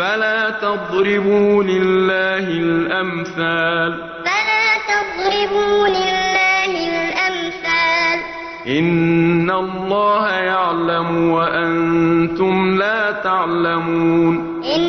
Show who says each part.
Speaker 1: فلا تضربوا لله الأمثال.
Speaker 2: فلا تضربوا لله الأمثال.
Speaker 1: إن الله يعلم وأنتم لا تعلمون.
Speaker 2: إن